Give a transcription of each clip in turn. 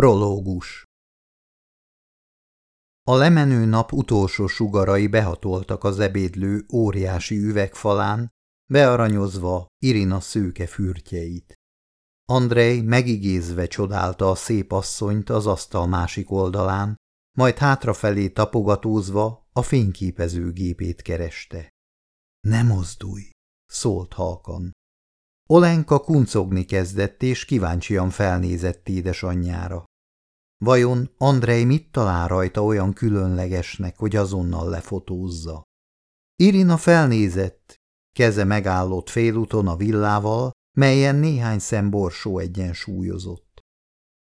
Prológus A lemenő nap utolsó sugarai behatoltak az ebédlő óriási üvegfalán, bearanyozva Irina szőke fürtjeit. Andrei megigézve csodálta a szép asszonyt az asztal másik oldalán, majd hátrafelé tapogatózva a fényképezőgépét kereste. – Ne mozdulj! – szólt halkan. Olenka kuncogni kezdett, és kíváncsian felnézett édesanyjára. Vajon Andrei mit talál rajta olyan különlegesnek, hogy azonnal lefotózza? Irina felnézett, keze megállott félúton a villával, melyen néhány szem borsó egyensúlyozott.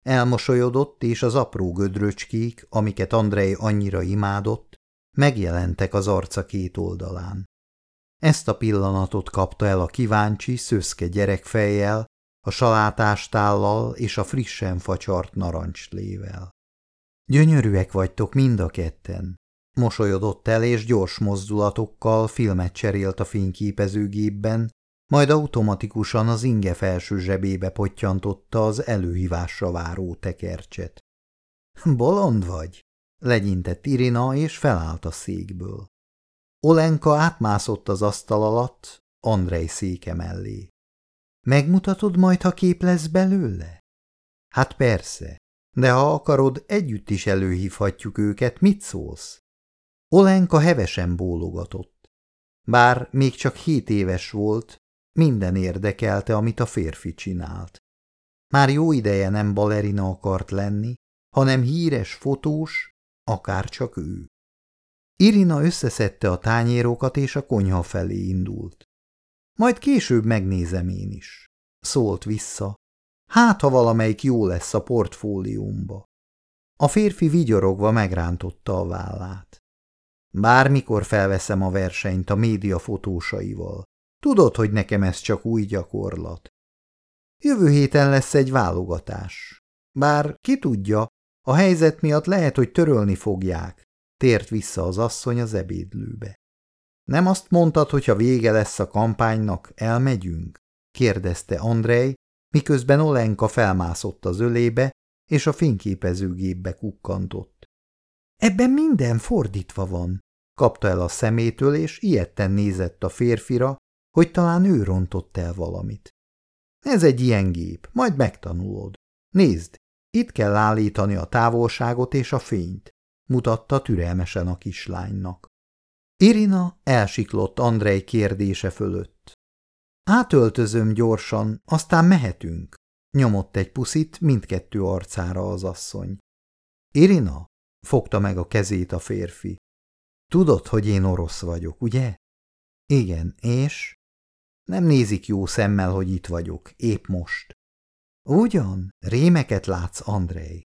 Elmosolyodott, és az apró gödröcskék, amiket Andrei annyira imádott, megjelentek az arca két oldalán. Ezt a pillanatot kapta el a kíváncsi, szöszke gyerekfejjel, a salátástállal és a frissen facsart narancslével. Gyönyörűek vagytok mind a ketten. Mosolyodott el, és gyors mozdulatokkal filmet cserélt a fényképezőgépben, majd automatikusan az inge felső zsebébe pottyantotta az előhívásra váró tekercset. Bolond vagy? legyintett Irina, és felállt a székből. Olenka átmászott az asztal alatt, Andrei széke mellé. Megmutatod majd, ha kép lesz belőle? Hát persze, de ha akarod, együtt is előhívhatjuk őket, mit szólsz? Olenka hevesen bólogatott. Bár még csak hét éves volt, minden érdekelte, amit a férfi csinált. Már jó ideje nem balerina akart lenni, hanem híres fotós, akár csak ő. Irina összeszedte a tányérokat, és a konyha felé indult. Majd később megnézem én is. Szólt vissza. Hát, ha valamelyik jó lesz a portfóliumba. A férfi vigyorogva megrántotta a vállát. Bármikor felveszem a versenyt a média fotósaival. Tudod, hogy nekem ez csak új gyakorlat. Jövő héten lesz egy válogatás. Bár ki tudja, a helyzet miatt lehet, hogy törölni fogják. Tért vissza az asszony az ebédlőbe. Nem azt mondtad, hogy ha vége lesz a kampánynak, elmegyünk? kérdezte Andrej, miközben Olenka felmászott az ölébe, és a fényképezőgépbe kukkantott. Ebben minden fordítva van, kapta el a szemétől, és ilyetten nézett a férfira, hogy talán ő rontott el valamit. Ez egy ilyen gép, majd megtanulod. Nézd, itt kell állítani a távolságot és a fényt, mutatta türelmesen a kislánynak. Irina elsiklott Andrei kérdése fölött. Átöltözöm gyorsan, aztán mehetünk, nyomott egy puszit mindkettő arcára az asszony. Irina, fogta meg a kezét a férfi. Tudod, hogy én orosz vagyok, ugye? Igen, és? Nem nézik jó szemmel, hogy itt vagyok, épp most. Ugyan, rémeket látsz, Andrei.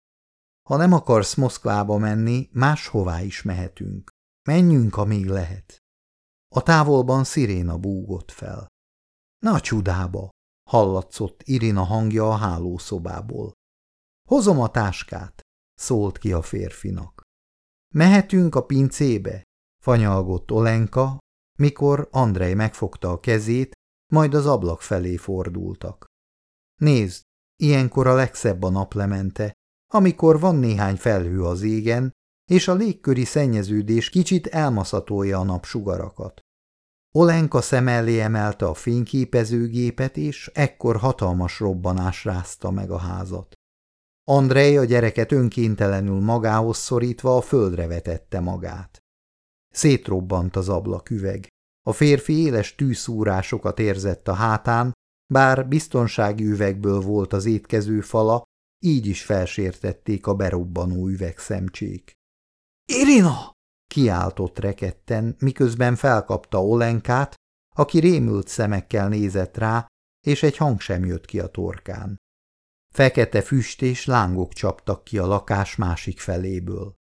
Ha nem akarsz Moszkvába menni, máshová is mehetünk. Menjünk, amíg lehet. A távolban sziréna búgott fel. Na csudába, hallatszott Irina hangja a hálószobából. Hozom a táskát, szólt ki a férfinak. Mehetünk a pincébe, fanyalgott Olenka, mikor Andrej megfogta a kezét, majd az ablak felé fordultak. Nézd, ilyenkor a legszebb a naplemente, amikor van néhány felhő az égen, és a légköri szennyeződés kicsit elmaszatolja a napsugarakat. Olenka szem elé emelte a fényképezőgépet, és ekkor hatalmas robbanás rázta meg a házat. Andrej a gyereket önkéntelenül magához szorítva a földre vetette magát. Szétrobbant az ablaküveg. A férfi éles tűszúrásokat érzett a hátán, bár biztonsági üvegből volt az étkező fala, így is felsértették a berobbanó üvegszemcsék. – Irina! – kiáltott reketten, miközben felkapta Olenkát, aki rémült szemekkel nézett rá, és egy hang sem jött ki a torkán. Fekete füst és lángok csaptak ki a lakás másik feléből.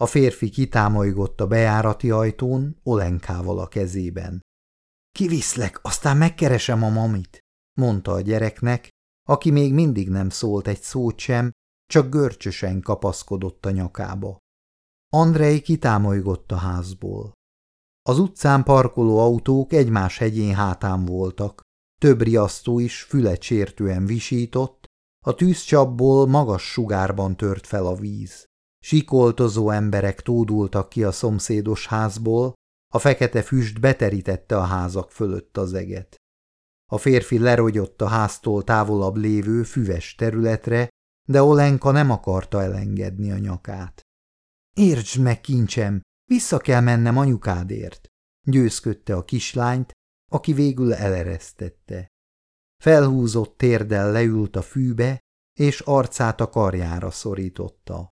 A férfi kitámolygott a bejárati ajtón, Olenkával a kezében. – Kiviszlek, aztán megkeresem a mamit – mondta a gyereknek, aki még mindig nem szólt egy szót sem, csak görcsösen kapaszkodott a nyakába. Andrei kitámolygott a házból. Az utcán parkoló autók egymás hegyén hátán voltak, több riasztó is fülecsértően visított, A tűzcsapból magas sugárban tört fel a víz. Sikoltozó emberek tódultak ki a szomszédos házból, a fekete füst beterítette a házak fölött az eget. A férfi lerogyott a háztól távolabb lévő füves területre, de Olenka nem akarta elengedni a nyakát. Értsd meg, kincsem, vissza kell mennem anyukádért, győzködte a kislányt, aki végül eleresztette. Felhúzott térdel leült a fűbe, és arcát a karjára szorította.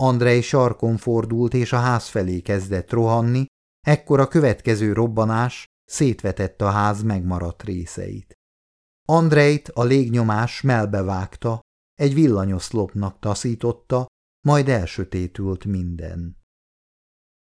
Andrei sarkon fordult, és a ház felé kezdett rohanni, ekkor a következő robbanás szétvetette a ház megmaradt részeit. Andrejt a légnyomás melbevágta, egy villanyoszlopnak taszította, majd elsötétült minden.